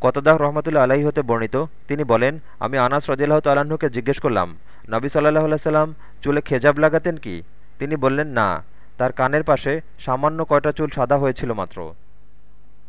কতদাহ রহমতুল্লা আলাহি হতে বর্ণিত, তিনি বলেন, আমি আনাস রদিল্লাহ তাল্লাহ্নকে জিজ্ঞেস করলাম, নবী সাল্লাহ সাল্লাম চুলে খেজাব লাগাতেন কি? তিনি বললেন, না, তার কানের পাশে সামান্য কয়টা চুল সাদা হয়েছিল মাত্র।